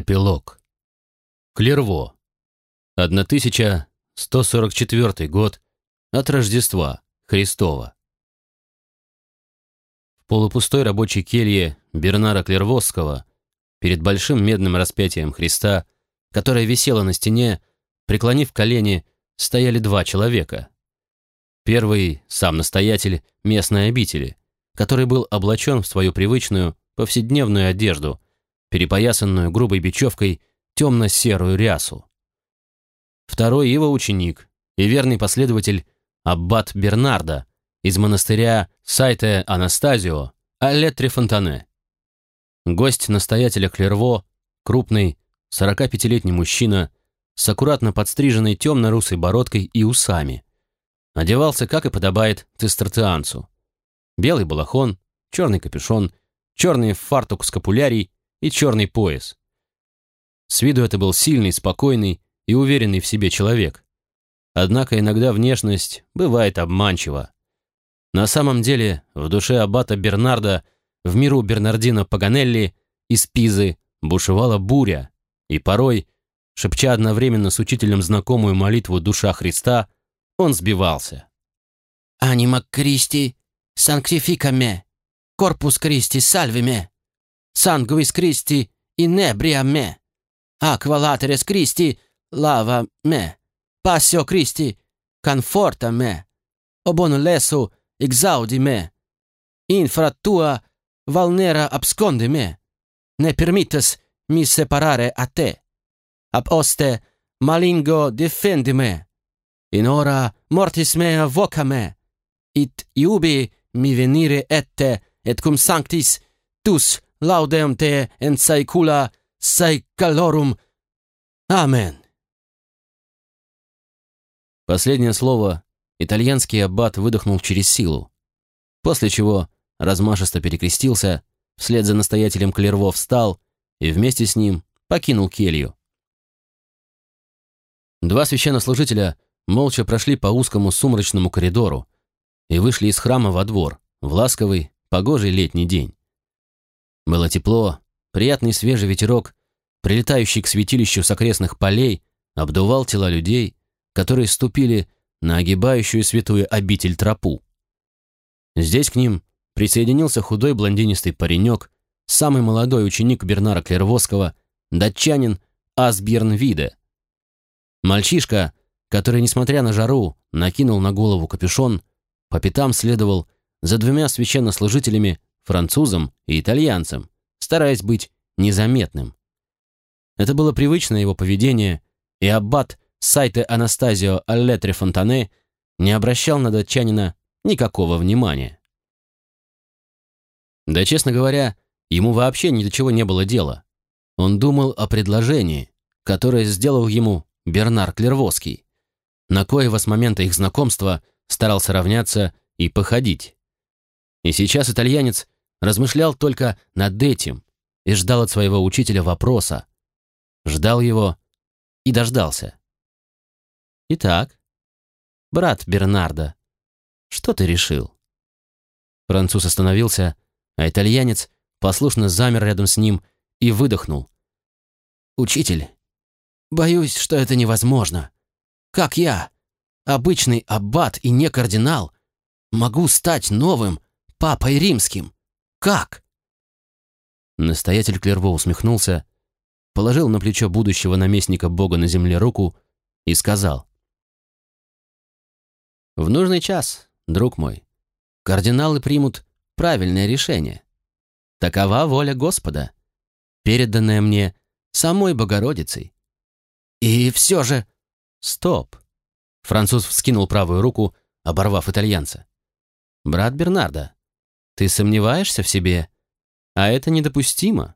Эпилог. Клерво. 1144 год от Рождества Христова. В полупустой рабочей келье Бернара Клервосского перед большим медным распятием Христа, которое висело на стене, преклонив колени, стояли два человека. Первый — сам настоятель местной обители, который был облачен в свою привычную повседневную одежду — перепоясанную грубой бечевкой темно-серую рясу. Второй его ученик и верный последователь Аббат Бернарда из монастыря Сайте Анастазио Аллетри Фонтане. Гость настоятеля Клерво, крупный, 45-летний мужчина с аккуратно подстриженной темно-русой бородкой и усами. Одевался, как и подобает, цистерцианцу. Белый балахон, черный капюшон, черный фартук-скапулярий и черный пояс. С виду это был сильный, спокойный и уверенный в себе человек. Однако иногда внешность бывает обманчива. На самом деле, в душе аббата Бернарда, в миру Бернардино Паганелли из Пизы бушевала буря, и порой, шепча одновременно с учителем знакомую молитву «Душа Христа», он сбивался. «Анима Кристи, санктифика ме, корпус Кристи сальви ме» sanguis Christi inebria me, aqua lateres Christi lava me, passio Christi conforta me, o lesu exaudi me, infra tua valnera absconde me, ne permittas mi separare a te, ab oste malingo defendi me, in ora mortis mea voca me, it iubi mi venire ette, et cum sanctis tus laudem te en saecula saecalorum. Амен. Последнее слово итальянский аббат выдохнул через силу, после чего размашисто перекрестился, вслед за настоятелем Клерво встал и вместе с ним покинул келью. Два священнослужителя молча прошли по узкому сумрачному коридору и вышли из храма во двор в ласковый, погожий летний день. Было тепло, приятный свежий ветерок, прилетающий к святилищу с окрестных полей, обдувал тела людей, которые ступили на огибающую святую обитель тропу. Здесь к ним присоединился худой блондинистый паренек, самый молодой ученик Бернара Клервосского, датчанин Асберн Виде. Мальчишка, который, несмотря на жару, накинул на голову капюшон, по пятам следовал за двумя священнослужителями французом и итальянцем, стараясь быть незаметным. Это было привычное его поведение, и аббат сайта Анастазио Аллетри Фонтане не обращал на датчанина никакого внимания. Да, честно говоря, ему вообще ни до чего не было дела. Он думал о предложении, которое сделал ему Бернар Клервоский, на коего с момента их знакомства старался равняться и походить. И сейчас итальянец размышлял только над этим и ждал от своего учителя вопроса. Ждал его и дождался. «Итак, брат Бернардо, что ты решил?» Француз остановился, а итальянец послушно замер рядом с ним и выдохнул. «Учитель, боюсь, что это невозможно. Как я, обычный аббат и не кардинал, могу стать новым папой римским?» Как?» Настоятель Клерво усмехнулся, положил на плечо будущего наместника Бога на земле руку и сказал. «В нужный час, друг мой, кардиналы примут правильное решение. Такова воля Господа, переданная мне самой Богородицей. И все же... Стоп!» Француз вскинул правую руку, оборвав итальянца. «Брат Бернардо, ты сомневаешься в себе? А это недопустимо.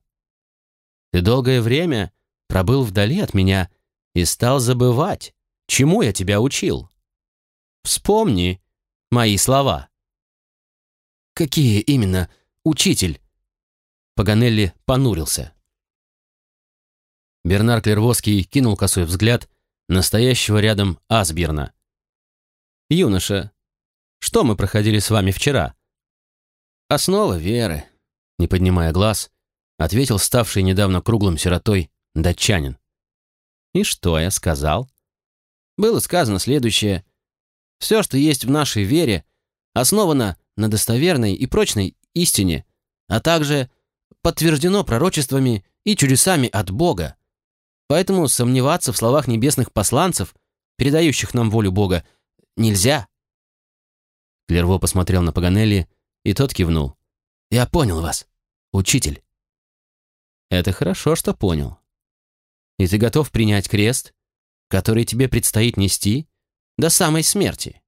Ты долгое время пробыл вдали от меня и стал забывать, чему я тебя учил. Вспомни мои слова. Какие именно, учитель? Паганелли понурился. Бернар Клервоский кинул косой взгляд настоящего рядом Асберна. «Юноша, что мы проходили с вами вчера?» «Основа веры», — не поднимая глаз, ответил ставший недавно круглым сиротой датчанин. И что я сказал? Было сказано следующее. Все, что есть в нашей вере, основано на достоверной и прочной истине, а также подтверждено пророчествами и чудесами от Бога. Поэтому сомневаться в словах небесных посланцев, передающих нам волю Бога, нельзя. Клерво посмотрел на Паганелли, и тот кивнул. «Я понял вас, учитель». «Это хорошо, что понял. И ты готов принять крест, который тебе предстоит нести до самой смерти?»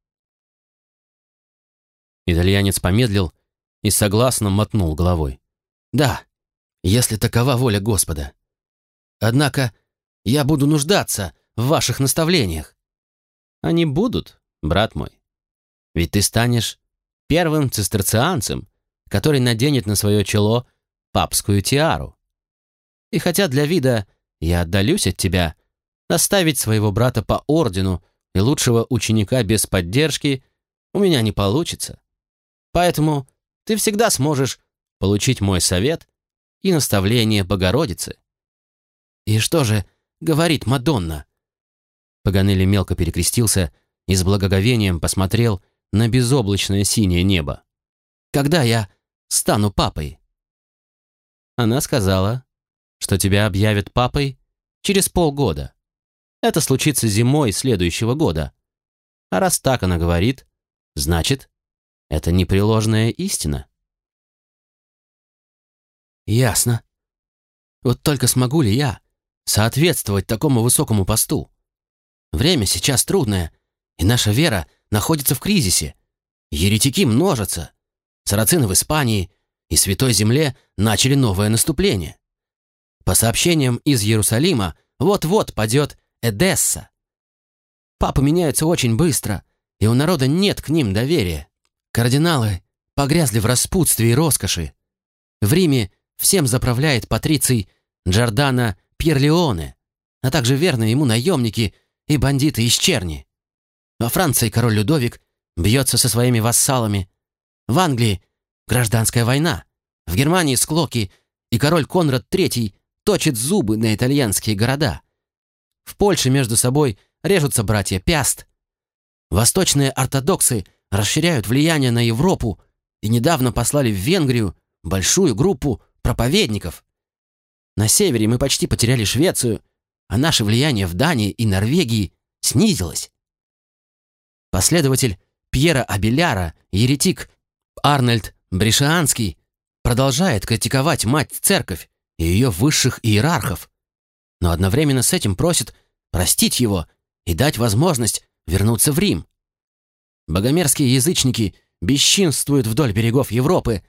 Итальянец помедлил и согласно мотнул головой. «Да, если такова воля Господа. Однако я буду нуждаться в ваших наставлениях». «Они будут, брат мой. Ведь ты станешь первым цистерцианцем, который наденет на свое чело папскую тиару. И хотя для вида я отдалюсь от тебя, оставить своего брата по ордену и лучшего ученика без поддержки у меня не получится. Поэтому ты всегда сможешь получить мой совет и наставление Богородицы. И что же говорит Мадонна? Паганелли мелко перекрестился и с благоговением посмотрел на безоблачное синее небо. Когда я стану папой? Она сказала, что тебя объявят папой через полгода. Это случится зимой следующего года. А раз так она говорит, значит, это непреложная истина. Ясно. Вот только смогу ли я соответствовать такому высокому посту? Время сейчас трудное, и наша вера находится в кризисе. Еретики множатся. Сарацины в Испании и Святой Земле начали новое наступление. По сообщениям из Иерусалима, вот-вот падет Эдесса. Папы меняются очень быстро, и у народа нет к ним доверия. Кардиналы погрязли в распутстве и роскоши. В Риме всем заправляет патриций Джордана Пьерлеоне, а также верные ему наемники и бандиты из Черни. Во Франции король Людовик бьется со своими вассалами. В Англии гражданская война. В Германии склоки, и король Конрад III точит зубы на итальянские города. В Польше между собой режутся братья Пяст. Восточные ортодоксы расширяют влияние на Европу и недавно послали в Венгрию большую группу проповедников. На севере мы почти потеряли Швецию, а наше влияние в Дании и Норвегии снизилось. Последователь Пьера Абеляра, еретик Арнольд Брешианский, продолжает критиковать мать-церковь и ее высших иерархов, но одновременно с этим просит простить его и дать возможность вернуться в Рим. Богомерзкие язычники бесчинствуют вдоль берегов Европы,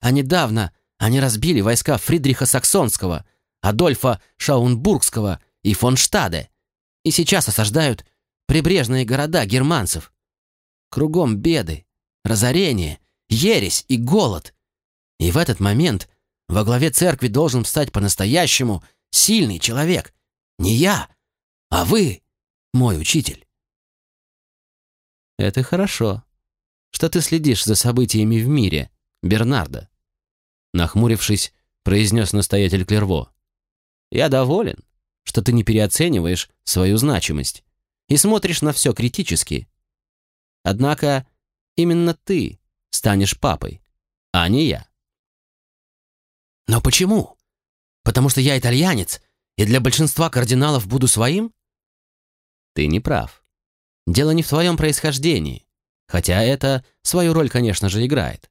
а недавно они разбили войска Фридриха Саксонского, Адольфа Шаунбургского и фон Штаде, и сейчас осаждают прибрежные города германцев. Кругом беды, разорение, ересь и голод. И в этот момент во главе церкви должен встать по-настоящему сильный человек. Не я, а вы, мой учитель. Это хорошо, что ты следишь за событиями в мире, Бернардо. Нахмурившись, произнес настоятель Клерво. Я доволен, что ты не переоцениваешь свою значимость и смотришь на все критически. Однако именно ты станешь папой, а не я. Но почему? Потому что я итальянец, и для большинства кардиналов буду своим? Ты не прав. Дело не в твоем происхождении, хотя это свою роль, конечно же, играет.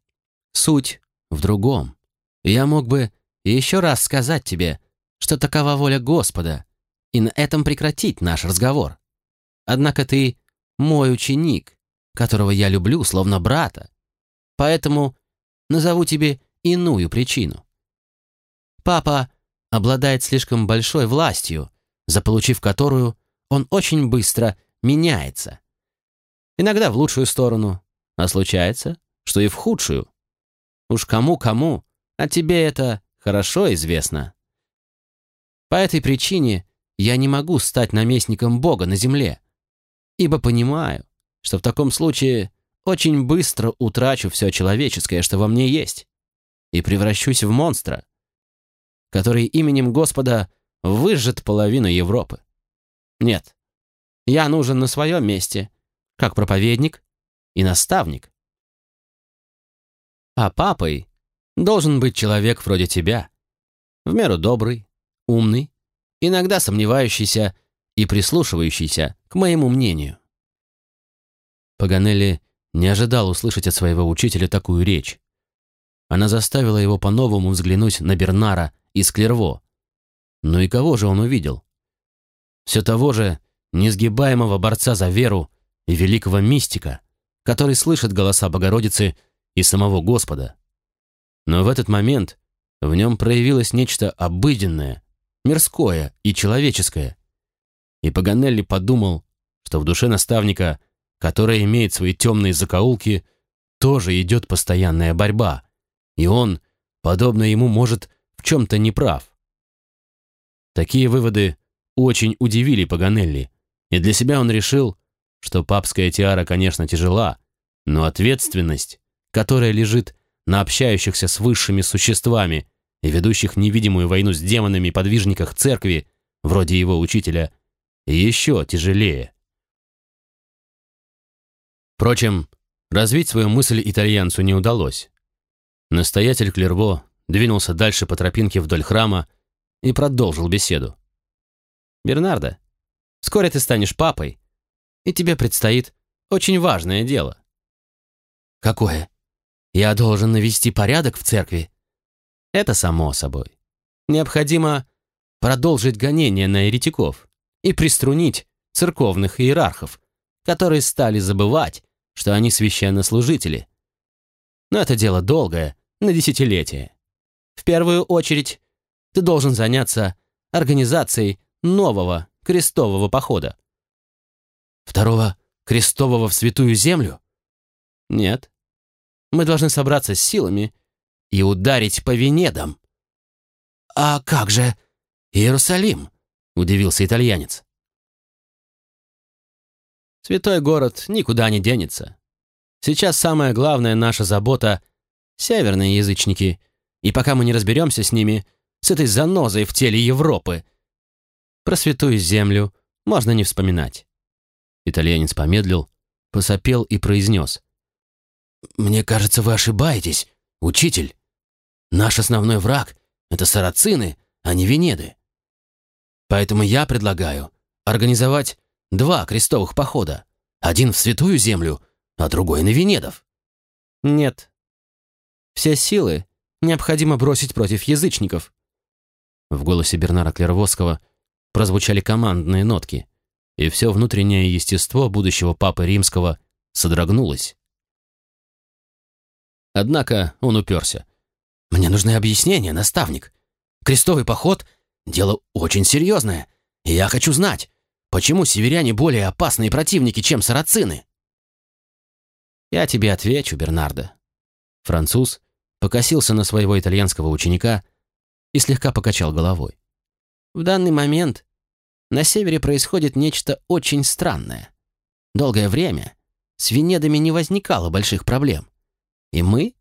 Суть в другом. Я мог бы еще раз сказать тебе, что такова воля Господа, и на этом прекратить наш разговор. Однако ты мой ученик, которого я люблю словно брата. Поэтому назову тебе иную причину. Папа обладает слишком большой властью, заполучив которую он очень быстро меняется. Иногда в лучшую сторону, а случается, что и в худшую. Уж кому-кому, а тебе это хорошо известно. По этой причине я не могу стать наместником Бога на земле, ибо понимаю, что в таком случае очень быстро утрачу все человеческое, что во мне есть, и превращусь в монстра, который именем Господа выжжет половину Европы. Нет, я нужен на своем месте, как проповедник и наставник. А папой должен быть человек вроде тебя, в меру добрый, умный, иногда сомневающийся и прислушивающийся к моему мнению. Паганелли не ожидал услышать от своего учителя такую речь. Она заставила его по-новому взглянуть на Бернара из Клерво. Ну и кого же он увидел? Все того же несгибаемого борца за веру и великого мистика, который слышит голоса Богородицы и самого Господа. Но в этот момент в нем проявилось нечто обыденное, мирское и человеческое. И Паганелли подумал, что в душе наставника, которая имеет свои темные закоулки, тоже идет постоянная борьба, и он, подобно ему, может в чем-то неправ. Такие выводы очень удивили Паганелли, и для себя он решил, что папская тиара, конечно, тяжела, но ответственность, которая лежит на общающихся с высшими существами и ведущих невидимую войну с демонами подвижниках церкви, вроде его учителя, еще тяжелее. Впрочем, развить свою мысль итальянцу не удалось. Настоятель Клерво двинулся дальше по тропинке вдоль храма и продолжил беседу. «Бернардо, Скоро ты станешь папой, и тебе предстоит очень важное дело». «Какое? Я должен навести порядок в церкви?» «Это само собой. Необходимо продолжить гонение на еретиков и приструнить церковных иерархов, которые стали забывать, что они священнослужители. Но это дело долгое, на десятилетия. В первую очередь ты должен заняться организацией нового крестового похода. Второго крестового в Святую Землю? Нет. Мы должны собраться с силами и ударить по Венедам. А как же Иерусалим? Удивился итальянец. Святой город никуда не денется. Сейчас самая главная наша забота — северные язычники, и пока мы не разберемся с ними, с этой занозой в теле Европы — про святую землю можно не вспоминать. Итальянец помедлил, посопел и произнес. «Мне кажется, вы ошибаетесь, учитель. Наш основной враг — это сарацины, а не Венеды. Поэтому я предлагаю организовать два крестовых похода. Один в Святую Землю, а другой на Венедов». «Нет. Все силы необходимо бросить против язычников». В голосе Бернара Клервосского прозвучали командные нотки, и все внутреннее естество будущего папы римского содрогнулось. Однако он уперся. «Мне нужны объяснения, наставник. Крестовый поход — дело очень серьезное, я хочу знать, почему северяне более опасные противники, чем сарацины?» «Я тебе отвечу, Бернардо». Француз покосился на своего итальянского ученика и слегка покачал головой. «В данный момент на севере происходит нечто очень странное. Долгое время с Венедами не возникало больших проблем. И мы,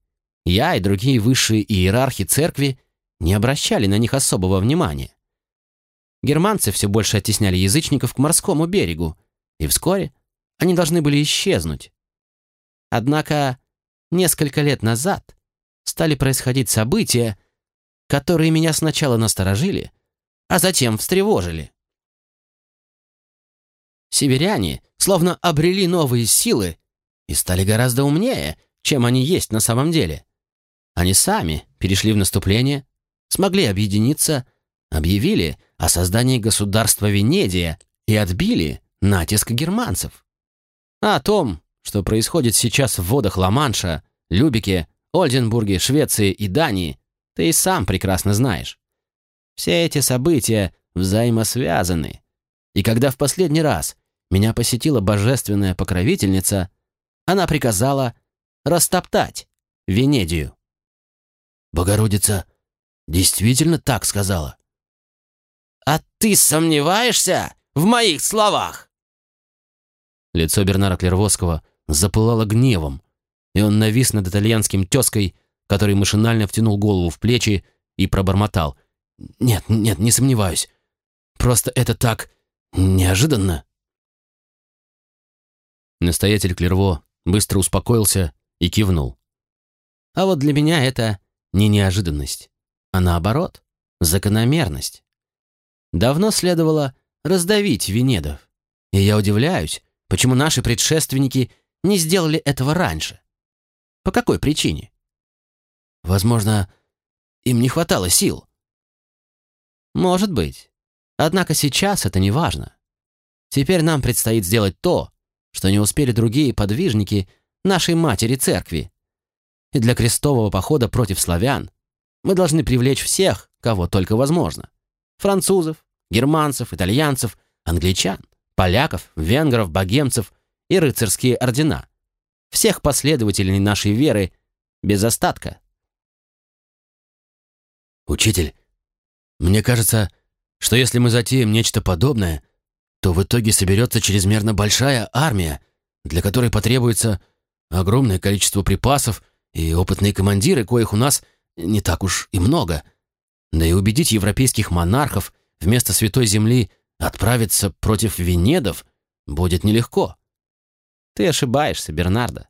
я и другие высшие иерархи церкви, не обращали на них особого внимания. Германцы все больше оттесняли язычников к морскому берегу, и вскоре они должны были исчезнуть. Однако несколько лет назад стали происходить события, которые меня сначала насторожили, а затем встревожили. Северяне словно обрели новые силы и стали гораздо умнее, чем они есть на самом деле. Они сами перешли в наступление, смогли объединиться, объявили о создании государства Венедия и отбили натиск германцев. А о том, что происходит сейчас в водах Ла-Манша, Любике, Ольденбурге, Швеции и Дании, ты и сам прекрасно знаешь. Все эти события взаимосвязаны. И когда в последний раз меня посетила божественная покровительница, она приказала растоптать Венедию. Богородица действительно так сказала. «А ты сомневаешься в моих словах?» Лицо Бернара Клервосского запылало гневом, и он навис над итальянским тезкой, который машинально втянул голову в плечи и пробормотал. «Нет, нет, не сомневаюсь. просто это так неожиданно. Настоятель Клерво быстро успокоился и кивнул. А вот для меня это не неожиданность, а наоборот, закономерность. Давно следовало раздавить Венедов, и я удивляюсь, почему наши предшественники не сделали этого раньше. По какой причине? Возможно, им не хватало сил. Может быть. Однако сейчас это не важно. Теперь нам предстоит сделать то, что не успели другие подвижники нашей матери церкви. И для крестового похода против славян мы должны привлечь всех, кого только возможно. Французов, германцев, итальянцев, англичан, поляков, венгров, богемцев и рыцарские ордена. Всех последователей нашей веры без остатка. «Учитель, мне кажется, что если мы затеем нечто подобное, то в итоге соберется чрезмерно большая армия, для которой потребуется огромное количество припасов и опытные командиры, коих у нас не так уж и много. Да и убедить европейских монархов вместо Святой Земли отправиться против Венедов будет нелегко. Ты ошибаешься, Бернардо.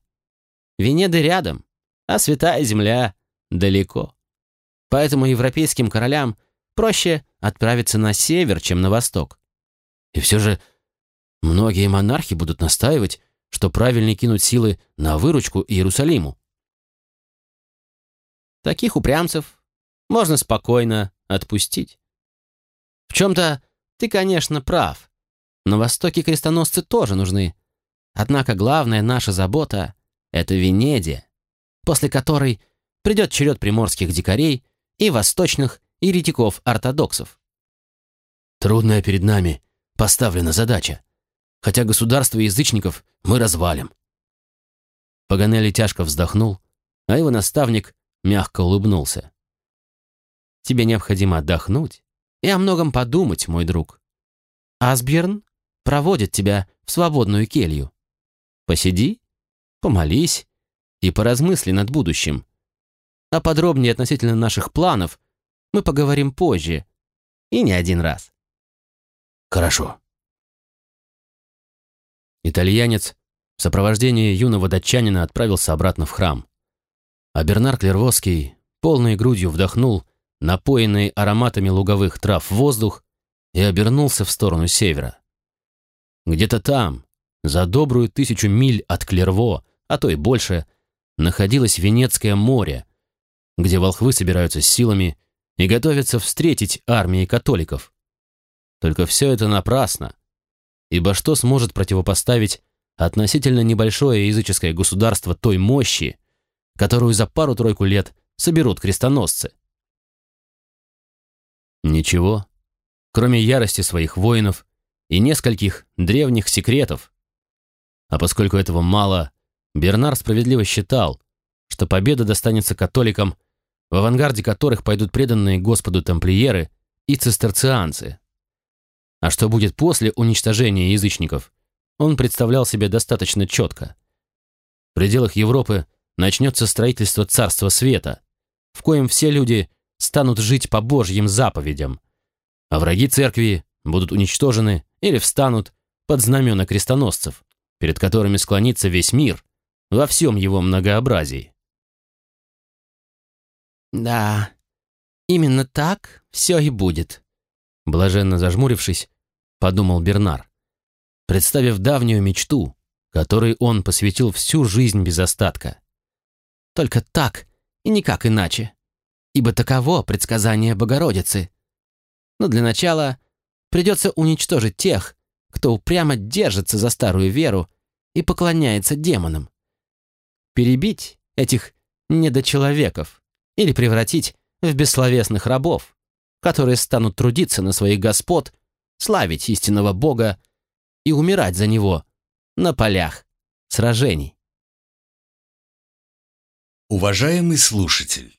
Венеды рядом, а Святая Земля далеко. Поэтому европейским королям проще отправиться на север, чем на восток. И все же многие монархи будут настаивать, что правильнее кинуть силы на выручку Иерусалиму. Таких упрямцев можно спокойно отпустить. В чем-то ты, конечно, прав. На Востоке крестоносцы тоже нужны. Однако главная наша забота — это Венедия, после которой придет черед приморских дикарей и восточных еретиков-ортодоксов. Трудная перед нами поставлена задача, хотя государство язычников мы развалим. Паганелли тяжко вздохнул, а его наставник мягко улыбнулся. Тебе необходимо отдохнуть и о многом подумать, мой друг. Асберн проводит тебя в свободную келью. Посиди, помолись и поразмысли над будущим. А подробнее относительно наших планов мы поговорим позже. И не один раз. Хорошо. Итальянец в сопровождении юного датчанина отправился обратно в храм. А Бернар Клервоский полной грудью вдохнул напоенный ароматами луговых трав воздух и обернулся в сторону севера. Где-то там, за добрую тысячу миль от Клерво, а то и больше, находилось Венецкое море, где волхвы собираются с силами и готовятся встретить армии католиков. Только все это напрасно, ибо что сможет противопоставить относительно небольшое языческое государство той мощи, которую за пару-тройку лет соберут крестоносцы? Ничего, кроме ярости своих воинов и нескольких древних секретов. А поскольку этого мало, Бернар справедливо считал, что победа достанется католикам в авангарде которых пойдут преданные Господу тамплиеры и цистерцианцы. А что будет после уничтожения язычников, он представлял себе достаточно четко. В пределах Европы начнется строительство Царства Света, в коем все люди станут жить по Божьим заповедям, а враги церкви будут уничтожены или встанут под знамена крестоносцев, перед которыми склонится весь мир во всем его многообразии. «Да, именно так все и будет», — блаженно зажмурившись, подумал Бернар, представив давнюю мечту, которой он посвятил всю жизнь без остатка. «Только так и никак иначе, ибо таково предсказание Богородицы. Но для начала придется уничтожить тех, кто упрямо держится за старую веру и поклоняется демонам. Перебить этих недочеловеков, или превратить в бессловесных рабов, которые станут трудиться на своих господ, славить истинного Бога и умирать за него на полях сражений. Уважаемый слушатель,